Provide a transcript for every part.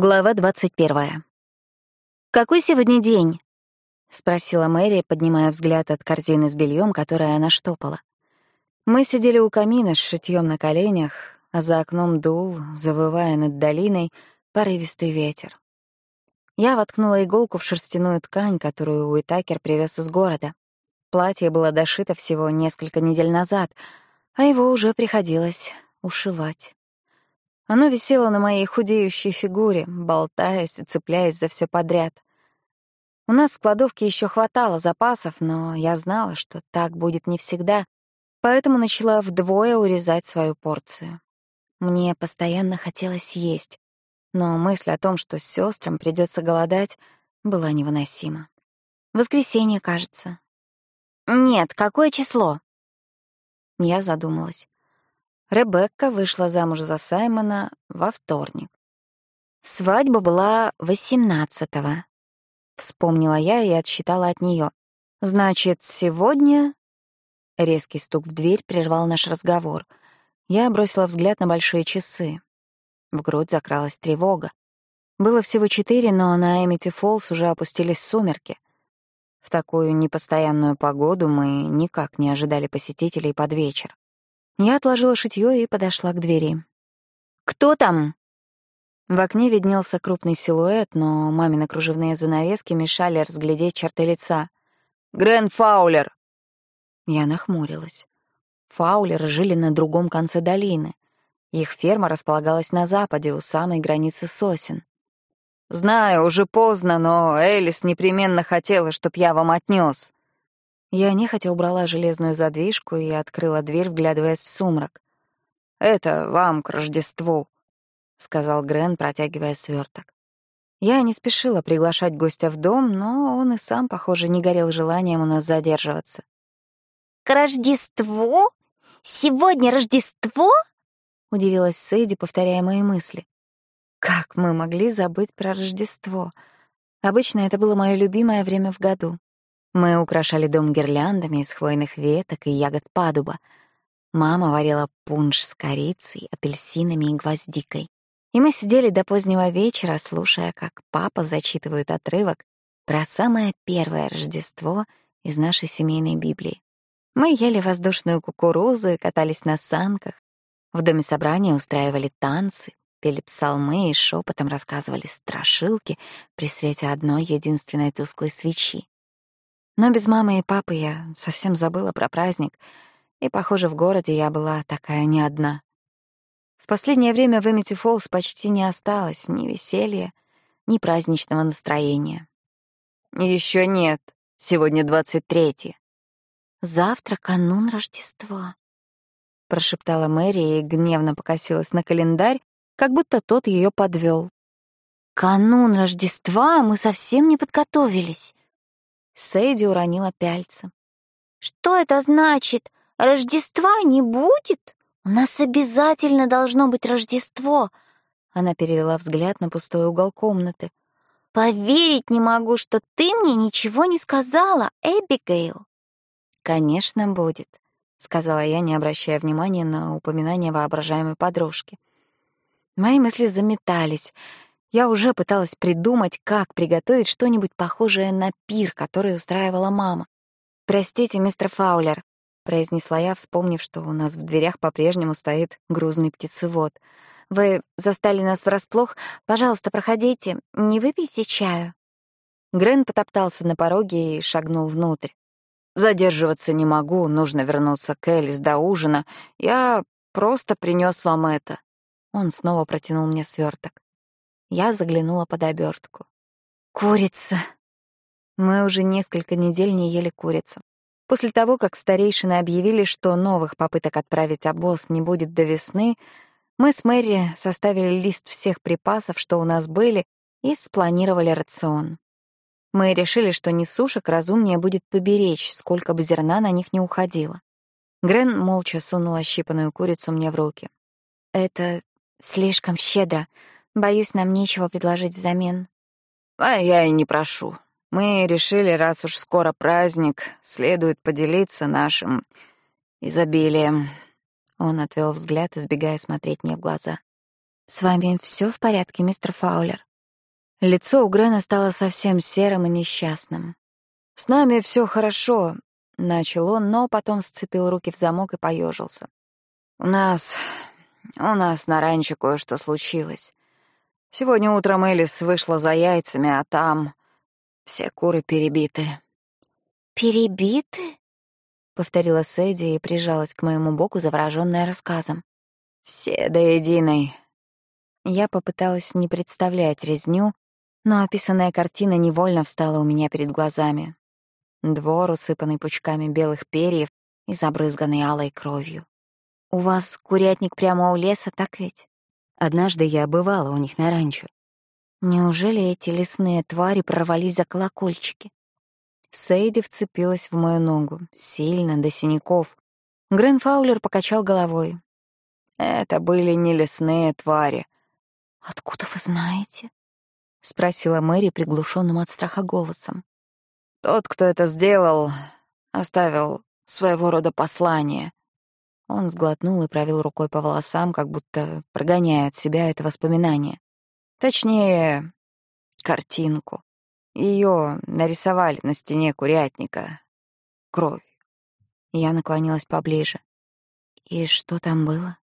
Глава двадцать первая. «Какой сегодня день?» — спросила Мэри, поднимая взгляд от корзины с бельем, которое она штопала. Мы сидели у камина с шитьем на коленях, а за окном дул, завывая над долиной, порывистый ветер. Я воткнула иголку в шерстяную ткань, которую Уитакер привез из города. Платье было дошито всего несколько недель назад, а его уже приходилось ушивать. Оно висело на моей худеющей фигуре, болтаясь и цепляясь за все подряд. У нас в кладовке еще хватало запасов, но я знала, что так будет не всегда, поэтому начала вдвое урезать свою порцию. Мне постоянно хотелось есть, но мысль о том, что сестрам придется голодать, была невыносима. Воскресенье, кажется. Нет, какое число? Я задумалась. Ребекка вышла замуж за Саймона во вторник. Свадьба была восемнадцатого. Вспомнила я и отсчитала от нее. Значит, сегодня... Резкий стук в дверь прервал наш разговор. Я бросила взгляд на большие часы. В грудь закралась тревога. Было всего четыре, но на Эмити Фолс уже опустились сумерки. В такую непостоянную погоду мы никак не ожидали посетителей под вечер. Я отложила шитьё и подошла к двери. «Кто там?» В окне виднелся крупный силуэт, но мамины кружевные занавески мешали разглядеть черты лица. «Грен Фаулер!» Я нахмурилась. Фаулеры жили на другом конце долины. Их ферма располагалась на западе, у самой границы сосен. «Знаю, уже поздно, но Элис непременно хотела, чтоб я вам отнёс», я нехотя убрала железную задвижку и открыла дверь, вглядываясь в сумрак. «Это вам к Рождеству», — сказал Грен, протягивая сверток. Я не спешила приглашать гостя в дом, но он и сам, похоже, не горел желанием у нас задерживаться. «К Рождеству? Сегодня Рождество?» — удивилась Сэйди, повторяя мои мысли. Как мы могли забыть про Рождество? Обычно это было мое любимое время в году. Мы украшали дом гирляндами из хвойных веток и ягод падуба. Мама варила пунш с корицей, апельсинами и гвоздикой. И мы сидели до позднего вечера, слушая, как папа зачитывает отрывок про самое первое Рождество из нашей семейной Библии. Мы ели воздушную кукурузу и катались на санках. В доме собрания устраивали танцы, пели псалмы и шепотом рассказывали страшилки при свете одной единственной тусклой свечи. Но без мамы и папы я совсем забыла про праздник, и, похоже, в городе я была такая не одна. В последнее время в Эмити Фоллс почти не осталось ни веселья, ни праздничного настроения. Еще нет. Сегодня двадцать третье. Завтра канун Рождества, прошептала Мэри и гневно покосилась на календарь, как будто тот ее подвел. Канун Рождества мы совсем не подготовились. Сэйди уронила пяльца. «Что это значит? Рождества не будет? У нас обязательно должно быть Рождество!» Она перевела взгляд на пустой угол комнаты. «Поверить не могу, что ты мне ничего не сказала, Эбигейл!» «Конечно, будет», — сказала я, не обращая внимания на упоминание воображаемой подружки. Мои мысли заметались. Я уже пыталась придумать, как приготовить что-нибудь похожее на пир, который устраивала мама. «Простите, мистер Фаулер», — произнесла я, вспомнив, что у нас в дверях по-прежнему стоит грузный птицевод. «Вы застали нас врасплох? Пожалуйста, проходите. Не выпейте чаю». Грен потоптался на пороге и шагнул внутрь. «Задерживаться не могу, нужно вернуться к Элис до ужина. Я просто принес вам это». Он снова протянул мне сверток. Я заглянула под обертку. Курица. Мы уже несколько недель не ели курицу. После того, как старейшины объявили, что новых попыток отправить обоз не будет до весны, мы с Мэри составили лист всех припасов, что у нас были, и спланировали рацион. Мы решили, что несушек разумнее будет поберечь, сколько бы зерна на них не уходило. Грен молча сунула щипанную курицу мне в руки. «Это слишком щедро», Боюсь, нам нечего предложить взамен. А я и не прошу. Мы решили, раз уж скоро праздник, следует поделиться нашим изобилием. Он отвел взгляд, избегая смотреть мне в глаза. «С вами все в порядке, мистер Фаулер?» Лицо у Грена стало совсем серым и несчастным. «С нами все хорошо», — начал он, но потом сцепил руки в замок и поежился. «У нас... у нас на ранчо кое-что случилось. Сегодня утром Элис вышла за яйцами, а там все куры перебиты». «Перебиты?» — повторила Сэдди и прижалась к моему боку, заворожённая рассказом. «Все до единой». Я попыталась не представлять резню, но описанная картина невольно встала у меня перед глазами. Двор, усыпанный пучками белых перьев и забрызганный алой кровью. «У вас курятник прямо у леса, так ведь?» Однажды я бывала у них на ранчо. Неужели эти лесные твари прорвались за колокольчики? Сейди вцепилась в мою ногу, сильно, до синяков. Грен Фаулер покачал головой. «Это были не лесные твари». «Откуда вы знаете?» — спросила Мэри приглушенным от страха голосом. «Тот, кто это сделал, оставил своего рода послание». Он сглотнул и провел рукой по волосам, как будто прогоняя от себя это воспоминание. Точнее, картинку. Ее нарисовали на стене курятника. Кровь. Я наклонилась поближе. И что там было?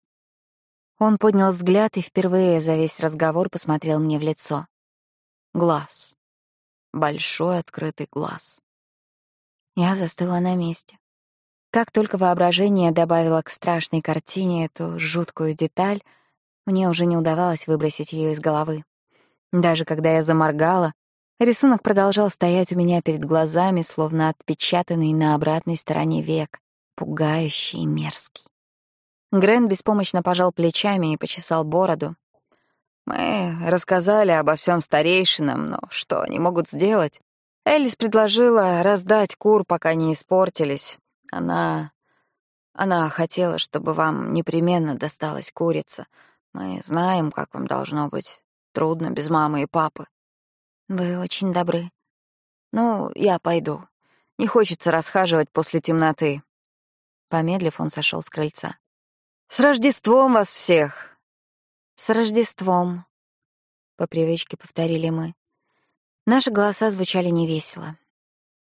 Он поднял взгляд и впервые за весь разговор посмотрел мне в лицо. Глаз. Большой открытый глаз. Я застыла на месте. Как только воображение добавило к страшной картине эту жуткую деталь, мне уже не удавалось выбросить ее из головы. Даже когда я заморгала, рисунок продолжал стоять у меня перед глазами, словно отпечатанный на обратной стороне век, пугающий и мерзкий. Грен беспомощно пожал плечами и почесал бороду, мы рассказали обо всем старейшинам, но что они могут сделать? Элис предложила раздать кур, пока не испортились. Она... Она хотела, чтобы вам непременно досталась курица. Мы знаем, как вам должно быть трудно без мамы и папы. Вы очень добры. Ну, я пойду. Не хочется расхаживать после темноты. Помедлив, он сошел с крыльца. «С Рождеством вас всех!» «С Рождеством!» — по привычке повторили мы. Наши голоса звучали невесело.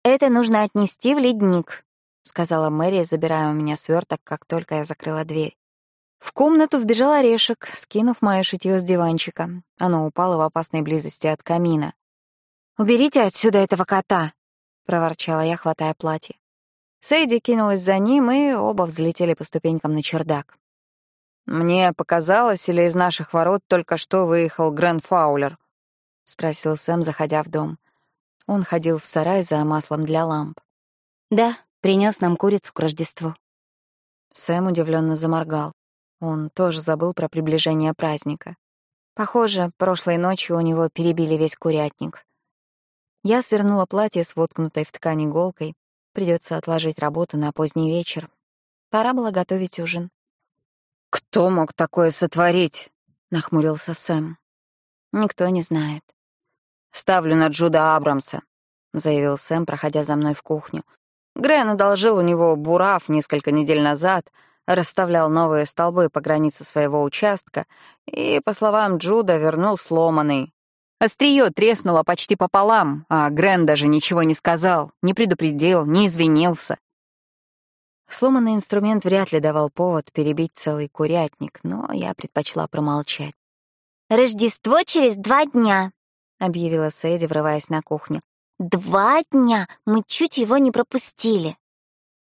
«Это нужно отнести в ледник», — сказала Мэри, забирая у меня сверток, как только я закрыла дверь. В комнату вбежал орешек, скинув мое шитье с диванчика. Оно упало в опасной близости от камина. «Уберите отсюда этого кота!» — проворчала я, хватая платье. Сейди кинулась за ним, и оба взлетели по ступенькам на чердак. «Мне показалось, или из наших ворот только что выехал Грен Фаулер?» — спросил Сэм, заходя в дом. Он ходил в сарай за маслом для ламп. «Да, принес нам курицу к Рождеству». Сэм удивленно заморгал. Он тоже забыл про приближение праздника. Похоже, прошлой ночью у него перебили весь курятник. Я свернула платье с воткнутой в ткань иголкой. Придется отложить работу на поздний вечер. Пора было готовить ужин. «Кто мог такое сотворить?» — нахмурился Сэм. «Никто не знает». «Ставлю на Джуда Абрамса», — заявил Сэм, проходя за мной в кухню. Грен одолжил у него бурав несколько недель назад, расставлял новые столбы по границе своего участка и, по словам Джуда, вернул сломанный. Остриё треснуло почти пополам, а Грен даже ничего не сказал, не предупредил, не извинился. Сломанный инструмент вряд ли давал повод перебить целый курятник, но я предпочла промолчать. «Рождество через два дня», — объявила Сэдди, врываясь на кухню. «Два дня! Мы чуть его не пропустили!»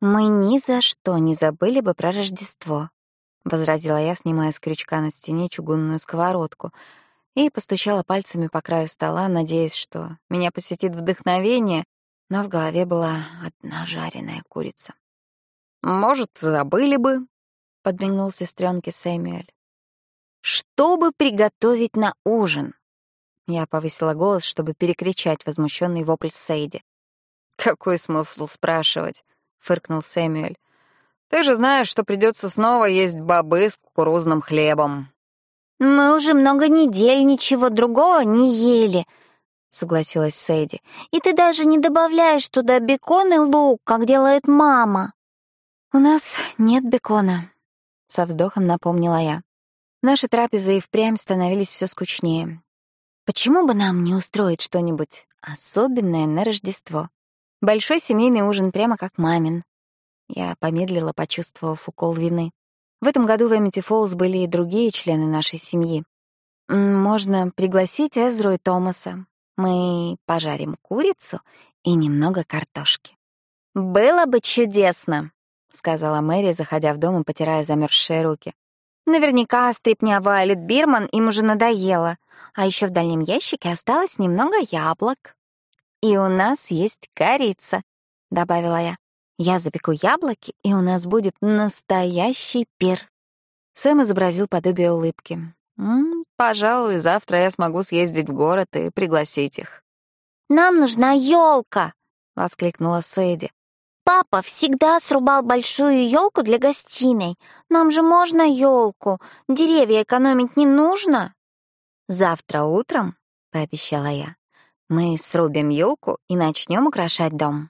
«Мы ни за что не забыли бы про Рождество», — возразила я, снимая с крючка на стене чугунную сковородку, и постучала пальцами по краю стола, надеясь, что меня посетит вдохновение, но в голове была одна жареная курица. «Может, забыли бы», — подмигнул сестренке Сэмюэль. «Чтобы приготовить на ужин?» Я повысила голос, чтобы перекричать возмущенный вопль Сейди. «Какой смысл спрашивать?» — фыркнул Сэмюэль. «Ты же знаешь, что придется снова есть бобы с кукурузным хлебом». «Мы уже много недель ничего другого не ели», — согласилась Сэйди. «И ты даже не добавляешь туда бекон и лук, как делает мама». «У нас нет бекона», — со вздохом напомнила я. Наши трапезы и впрямь становились все скучнее. Почему бы нам не устроить что-нибудь особенное на Рождество? Большой семейный ужин прямо как мамин. Я помедлила, почувствовав укол вины. В этом году в Эмити Фоллс были и другие члены нашей семьи. Можно пригласить Эзру и Томаса. Мы пожарим курицу и немного картошки. «Было бы чудесно», — сказала Мэри, заходя в дом и потирая замерзшие руки. «Наверняка стрипня Вайлет Бирман им уже надоела, а еще в дальнем ящике осталось немного яблок». «И у нас есть корица», — добавила я. «Я запеку яблоки, и у нас будет настоящий пир». Сэм изобразил подобие улыбки. «М -м, «Пожалуй, завтра я смогу съездить в город и пригласить их». «Нам нужна елка!» — воскликнула Сэдди. Папа всегда срубал большую елку для гостиной. Нам же можно елку. Деревья экономить не нужно. Завтра утром, пообещала я, мы срубим елку и начнем украшать дом.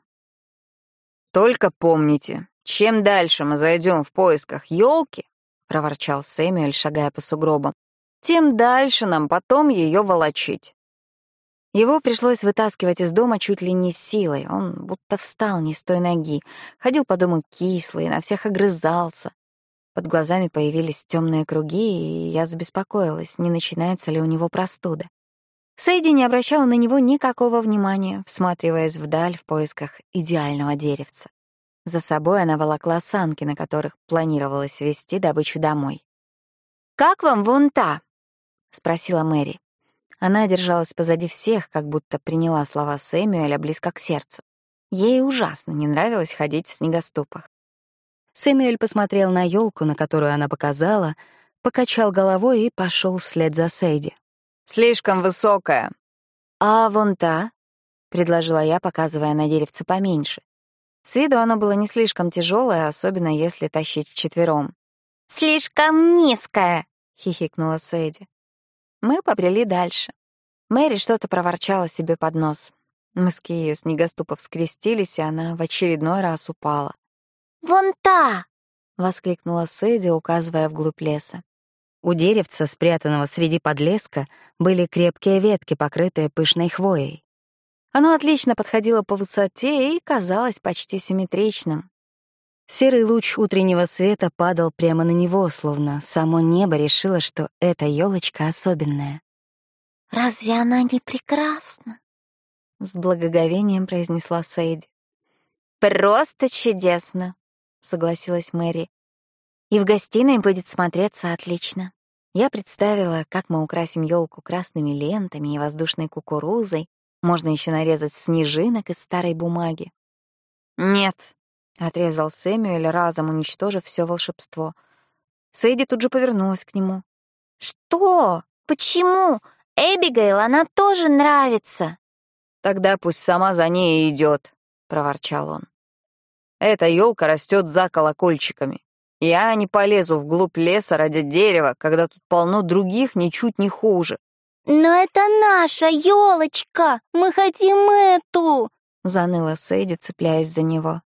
Только помните, чем дальше мы зайдем в поисках елки, проворчал Сэмюэль, шагая по сугробам, тем дальше нам потом ее волочить. Его пришлось вытаскивать из дома чуть ли не силой. Он будто встал не с той ноги, ходил по дому кислый, на всех огрызался. Под глазами появились темные круги, и я забеспокоилась, не начинается ли у него простуда. Сейди не обращала на него никакого внимания, всматриваясь вдаль в поисках идеального деревца. За собой она волокла санки, на которых планировалось везти добычу домой. «Как вам вон та?» — спросила Мэри. Она держалась позади всех, как будто приняла слова Сэмюэля близко к сердцу. Ей ужасно не нравилось ходить в снегоступах. Сэмюэль посмотрел на елку, на которую она показала, покачал головой и пошел вслед за Сейди. «Слишком высокая». «А вон та?» — предложила я, показывая на деревце поменьше. С виду оно было не слишком тяжелое, особенно если тащить вчетвером. «Слишком низкая», — хихикнула Сейди. Мы побрели дальше. Мэри что-то проворчала себе под нос. Мыски ее снегоступов скрестились, и она в очередной раз упала. «Вон та!» — воскликнула Сэдди, указывая вглубь леса. У деревца, спрятанного среди подлеска, были крепкие ветки, покрытые пышной хвоей. Оно отлично подходило по высоте и казалось почти симметричным. Серый луч утреннего света падал прямо на него, словно само небо решило, что эта елочка особенная. «Разве она не прекрасна?» — с благоговением произнесла Сейди. «Просто чудесно», — согласилась Мэри. «И в гостиной будет смотреться отлично». Я представила, как мы украсим елку красными лентами и воздушной кукурузой. Можно еще нарезать снежинок из старой бумаги. «Нет», — отрезал Сэмюэль, разом уничтожив все волшебство. Сэйди тут же повернулась к нему. «Что? Почему? Эбигейл, она тоже нравится!» «Тогда пусть сама за ней идет», — проворчал он. «Эта елка растет за колокольчиками. Я не полезу вглубь леса ради дерева, когда тут полно других ничуть не хуже». «Но это наша елочка! Мы хотим эту!» — заныла Сэйди, цепляясь за него.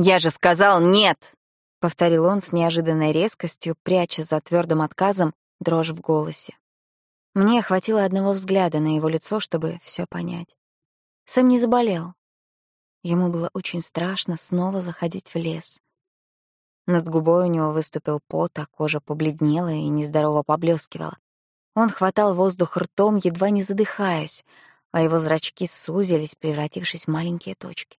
«Я же сказал нет!» — повторил он с неожиданной резкостью, пряча за твердым отказом дрожь в голосе. Мне хватило одного взгляда на его лицо, чтобы все понять. Сэм не заболел. Ему было очень страшно снова заходить в лес. Над губой у него выступил пот, а кожа побледнела и нездорово поблескивала. Он хватал воздух ртом, едва не задыхаясь, а его зрачки сузились, превратившись в маленькие точки.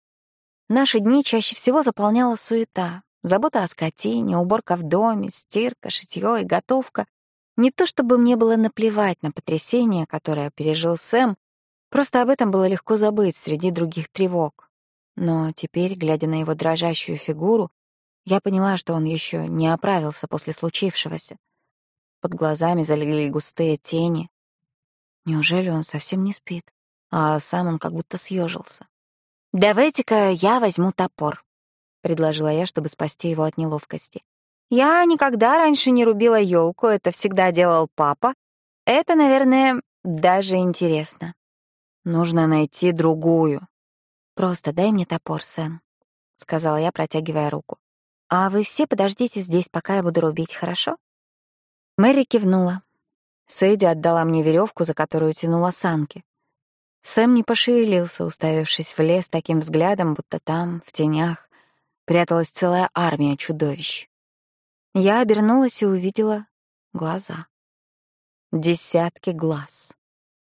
Наши дни чаще всего заполняла суета, забота о скотине, уборка в доме, стирка, шитьё и готовка. Не то чтобы мне было наплевать на потрясение, которое пережил Сэм, просто об этом было легко забыть среди других тревог. Но теперь, глядя на его дрожащую фигуру, я поняла, что он еще не оправился после случившегося. Под глазами залегли густые тени. Неужели он совсем не спит? А сам он как будто съежился. «Давайте-ка я возьму топор», — предложила я, чтобы спасти его от неловкости. «Я никогда раньше не рубила елку, это всегда делал папа. Это, наверное, даже интересно. Нужно найти другую. Просто дай мне топор, Сэм», — сказала я, протягивая руку. «А вы все подождите здесь, пока я буду рубить, хорошо?» Мэри кивнула. Сэйди отдала мне веревку, за которую тянула санки. Сэм не пошевелился, уставившись в лес таким взглядом, будто там, в тенях, пряталась целая армия чудовищ. Я обернулась и увидела глаза. Десятки глаз.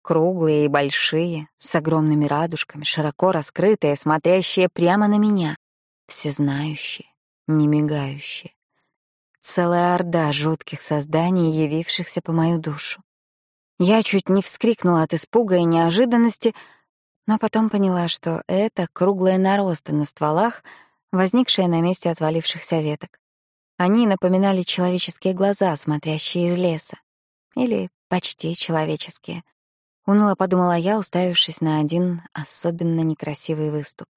Круглые и большие, с огромными радужками, широко раскрытые, смотрящие прямо на меня, всезнающие, не мигающие. Целая орда жутких созданий, явившихся по мою душу. Я чуть не вскрикнула от испуга и неожиданности, но потом поняла, что это круглые наросты на стволах, возникшие на месте отвалившихся веток. Они напоминали человеческие глаза, смотрящие из леса. Или почти человеческие. Уныло подумала я, уставившись на один особенно некрасивый выступ.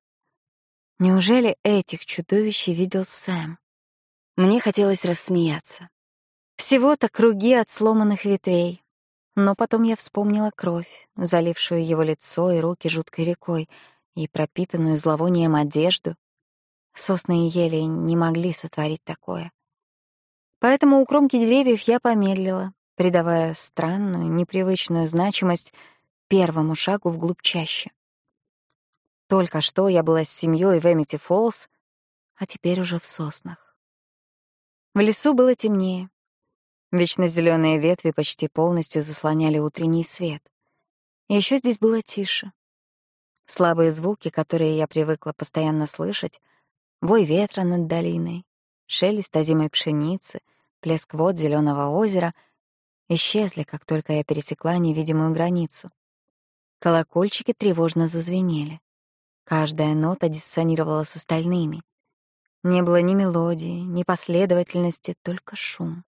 Неужели этих чудовищ видел Сэм? Мне хотелось рассмеяться. Всего-то круги от сломанных ветвей. Но потом я вспомнила кровь, залившую его лицо и руки жуткой рекой, и пропитанную зловонием одежду. Сосны и ели не могли сотворить такое. Поэтому у кромки деревьев я помедлила, придавая странную, непривычную значимость первому шагу вглубь чаще. Только что я была с семьей в Эмити Фоллс, а теперь уже в соснах. В лесу было темнее. Вечно зеленые ветви почти полностью заслоняли утренний свет. И еще здесь было тише. Слабые звуки, которые я привыкла постоянно слышать, вой ветра над долиной, шелест озимой пшеницы, плеск вод зеленого озера исчезли, как только я пересекла невидимую границу. Колокольчики тревожно зазвенели. Каждая нота диссонировала с остальными. Не было ни мелодии, ни последовательности, только шум.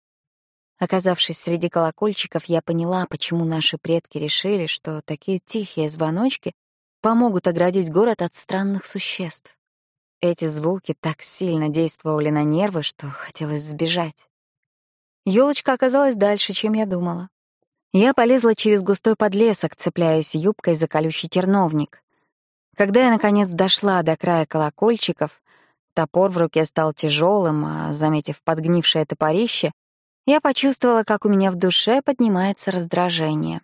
Оказавшись среди колокольчиков, я поняла, почему наши предки решили, что такие тихие звоночки помогут оградить город от странных существ. Эти звуки так сильно действовали на нервы, что хотелось сбежать. Ёлочка оказалась дальше, чем я думала. Я полезла через густой подлесок, цепляясь юбкой за колючий терновник. Когда я, наконец, дошла до края колокольчиков, топор в руке стал тяжелым, а, заметив подгнившее топорище, я почувствовала, как у меня в душе поднимается раздражение.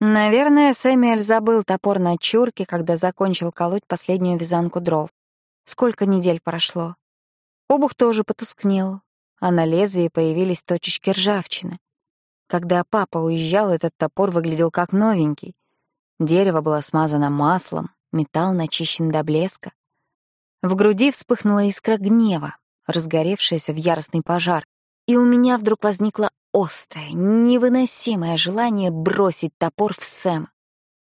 Наверное, Сэмюэль забыл топор на чурке, когда закончил колоть последнюю вязанку дров. Сколько недель прошло. Обух тоже потускнел, а на лезвии появились точечки ржавчины. Когда папа уезжал, этот топор выглядел как новенький. Дерево было смазано маслом, металл начищен до блеска. В груди вспыхнула искра гнева, разгоревшаяся в яростный пожар, и у меня вдруг возникло острое, невыносимое желание бросить топор в Сэма.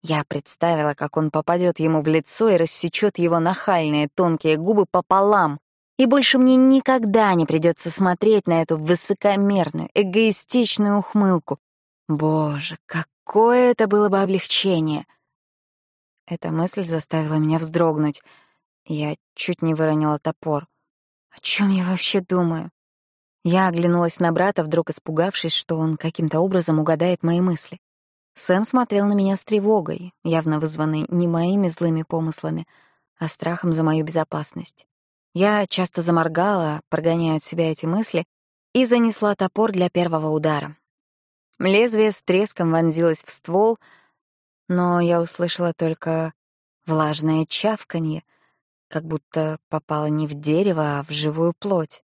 Я представила, как он попадет ему в лицо и рассечет его нахальные тонкие губы пополам, и больше мне никогда не придется смотреть на эту высокомерную, эгоистичную ухмылку. Боже, какое это было бы облегчение! Эта мысль заставила меня вздрогнуть. Я чуть не выронила топор. О чем я вообще думаю? Я оглянулась на брата, вдруг испугавшись, что он каким-то образом угадает мои мысли. Сэм смотрел на меня с тревогой, явно вызванной не моими злыми помыслами, а страхом за мою безопасность. Я часто заморгала, прогоняя от себя эти мысли, и занесла топор для первого удара. Лезвие с треском вонзилось в ствол — но я услышала только влажное чавканье, как будто попало не в дерево, а в живую плоть.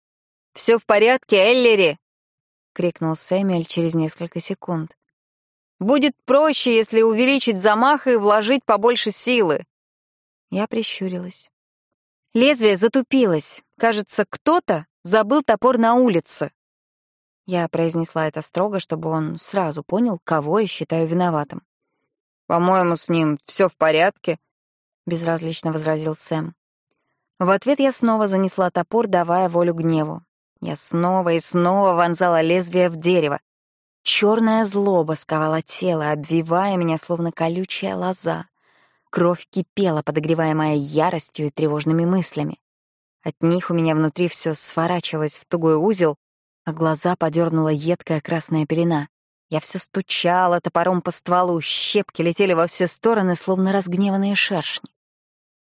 «Все в порядке, Эллери!» — крикнул Сэмюэль через несколько секунд. «Будет проще, если увеличить замах и вложить побольше силы». Я прищурилась. Лезвие затупилось. Кажется, кто-то забыл топор на улице. Я произнесла это строго, чтобы он сразу понял, кого я считаю виноватым. «По-моему, с ним все в порядке», — безразлично возразил Сэм. В ответ я снова занесла топор, давая волю гневу. Я снова и снова вонзала лезвие в дерево. Черная злоба сковала тело, обвивая меня, словно колючая лоза. Кровь кипела, подогреваемая яростью и тревожными мыслями. От них у меня внутри все сворачивалось в тугой узел, а глаза подернула едкая красная пелена. Я все стучала топором по стволу, щепки летели во все стороны, словно разгневанные шершни.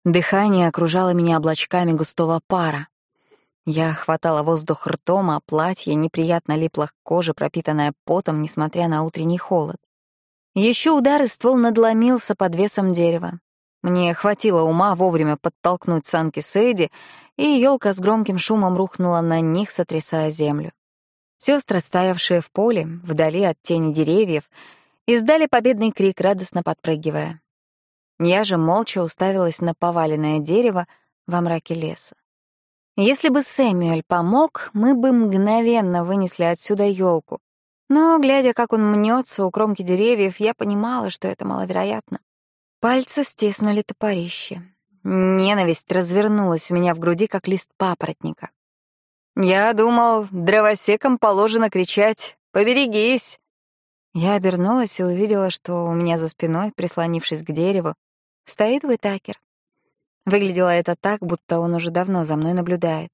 Дыхание окружало меня облачками густого пара. Я хватала воздух ртом, а платье неприятно липло к коже, пропитанное потом, несмотря на утренний холод. Еще удар и ствол надломился под весом дерева. Мне хватило ума вовремя подтолкнуть санки Сейди, и елка с громким шумом рухнула на них, сотрясая землю. Сестры, стоявшие в поле, вдали от тени деревьев, издали победный крик, радостно подпрыгивая. Я же молча уставилась на поваленное дерево во мраке леса. Если бы Сэмюэль помог, мы бы мгновенно вынесли отсюда елку. Но, глядя, как он мнется у кромки деревьев, я понимала, что это маловероятно. Пальцы стиснули топорище. Ненависть развернулась у меня в груди, как лист папоротника. Я думал, дровосекам положено кричать «Поберегись!». Я обернулась и увидела, что у меня за спиной, прислонившись к дереву, стоит Уитакер. Выглядело это так, будто он уже давно за мной наблюдает.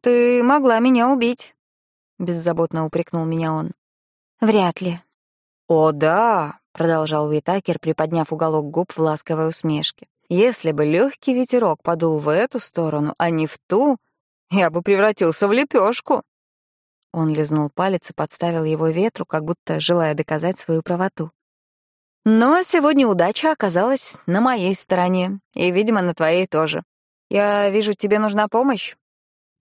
«Ты могла меня убить», — беззаботно упрекнул меня он. «Вряд ли». «О, да», — продолжал Уитакер, приподняв уголок губ в ласковой усмешке. «Если бы легкий ветерок подул в эту сторону, а не в ту, я бы превратился в лепешку». Он лизнул палец и подставил его ветру, как будто желая доказать свою правоту. Но сегодня удача оказалась на моей стороне, и, видимо, на твоей тоже. Я вижу, тебе нужна помощь.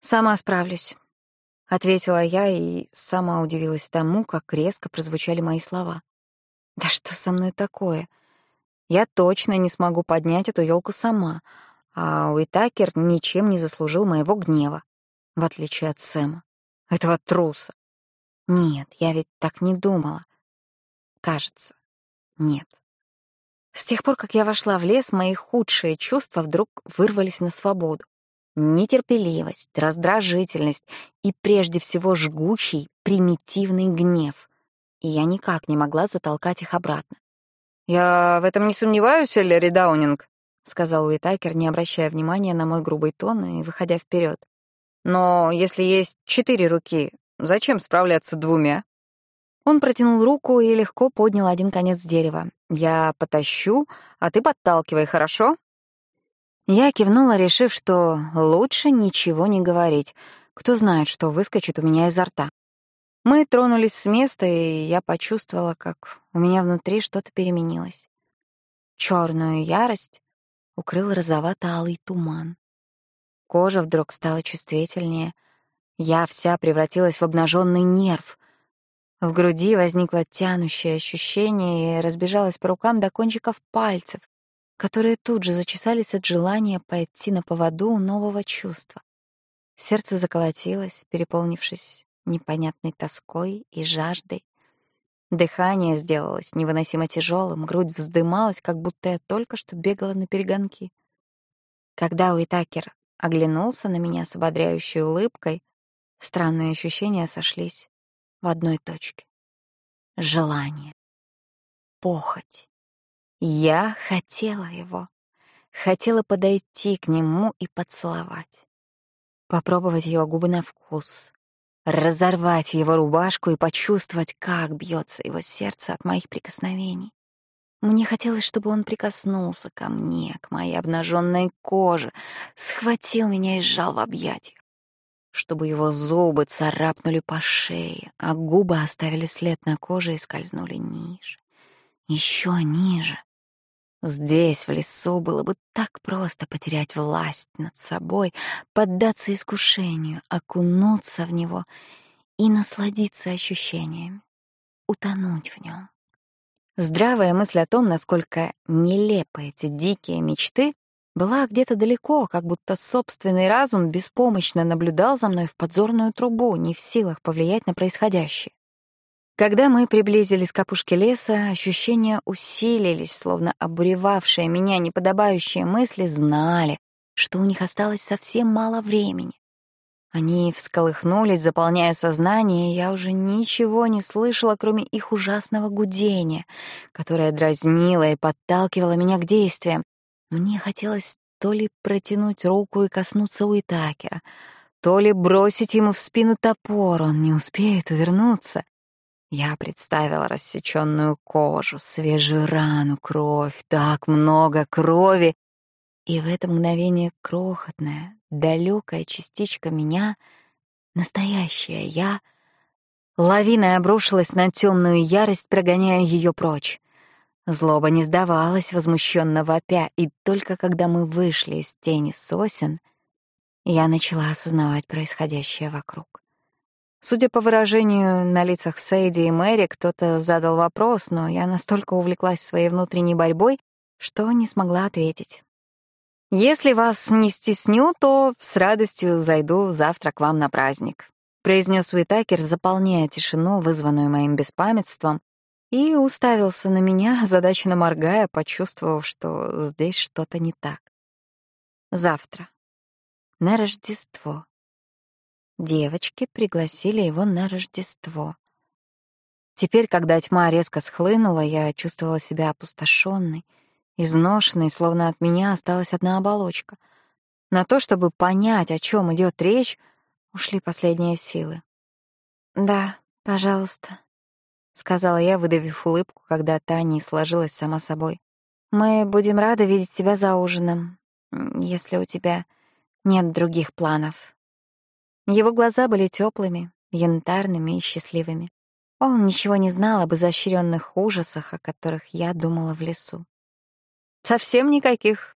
Сама справлюсь, — ответила я и сама удивилась тому, как резко прозвучали мои слова. Да что со мной такое? Я точно не смогу поднять эту елку сама, а Уитакер ничем не заслужил моего гнева, в отличие от Сэма, этого труса. Нет, я ведь так не думала. Кажется. Нет. С тех пор, как я вошла в лес, мои худшие чувства вдруг вырвались на свободу. Нетерпеливость, раздражительность и, прежде всего, жгучий, примитивный гнев. И я никак не могла затолкать их обратно. «Я в этом не сомневаюсь, Эллири Даунинг», — сказал Уитакер, не обращая внимания на мой грубый тон и выходя вперед. «Но если есть четыре руки, зачем справляться двумя?» Он протянул руку и легко поднял один конец дерева. «Я потащу, а ты подталкивай, хорошо?» Я кивнула, решив, что лучше ничего не говорить. Кто знает, что выскочит у меня изо рта. Мы тронулись с места, и я почувствовала, как у меня внутри что-то переменилось. Черную ярость укрыл розовато-алый туман. Кожа вдруг стала чувствительнее. Я вся превратилась в обнаженный нерв — в груди возникло тянущее ощущение и разбежалось по рукам до кончиков пальцев, которые тут же зачесались от желания пойти на поводу у нового чувства. Сердце заколотилось, переполнившись непонятной тоской и жаждой. Дыхание сделалось невыносимо тяжелым, грудь вздымалась, как будто я только что бегала на перегонки. Когда Уитакер оглянулся на меня с ободряющей улыбкой, странные ощущения сошлись в одной точке. Желание. Похоть. Я хотела его. Хотела подойти к нему и поцеловать. Попробовать его губы на вкус. Разорвать его рубашку и почувствовать, как бьется его сердце от моих прикосновений. Мне хотелось, чтобы он прикоснулся ко мне, к моей обнаженной коже, схватил меня и сжал в объятиях чтобы его зубы царапнули по шее, а губы оставили след на коже и скользнули ниже, еще ниже. Здесь, в лесу, было бы так просто потерять власть над собой, поддаться искушению, окунуться в него и насладиться ощущениями, утонуть в нем. Здравая мысль о том, насколько нелепы эти дикие мечты, была где-то далеко, как будто собственный разум беспомощно наблюдал за мной в подзорную трубу, не в силах повлиять на происходящее. Когда мы приблизились к опушке леса, ощущения усилились, словно обуревавшие меня неподобающие мысли знали, что у них осталось совсем мало времени. Они всколыхнулись, заполняя сознание, и я уже ничего не слышала, кроме их ужасного гудения, которое дразнило и подталкивало меня к действиям, мне хотелось то ли протянуть руку и коснуться Уитакера, то ли бросить ему в спину топор, он не успеет увернуться. Я представила рассеченную кожу, свежую рану, кровь, так много крови. И в это мгновение крохотная, далекая частичка меня, настоящая я, лавиной обрушилась на темную ярость, прогоняя ее прочь. Злоба не сдавалась, возмущенно вопя, и только когда мы вышли из тени сосен, я начала осознавать происходящее вокруг. Судя по выражению на лицах Сейди и Мэри, кто-то задал вопрос, но я настолько увлеклась своей внутренней борьбой, что не смогла ответить. «Если вас не стесню, то с радостью зайду завтра к вам на праздник», произнес Уитакер, заполняя тишину, вызванную моим беспамятством, и уставился на меня, задачно моргая, почувствовав, что здесь что-то не так. Завтра. На Рождество. Девочки пригласили его на Рождество. Теперь, когда тьма резко схлынула, я чувствовала себя опустошенной, изношенной, словно от меня осталась одна оболочка. На то, чтобы понять, о чем идет речь, ушли последние силы. «Да, пожалуйста», — сказала я, выдавив улыбку, когда та не сложилась сама собой. «Мы будем рады видеть тебя за ужином, если у тебя нет других планов». Его глаза были теплыми, янтарными и счастливыми. Он ничего не знал об изощренных ужасах, о которых я думала в лесу. «Совсем никаких»,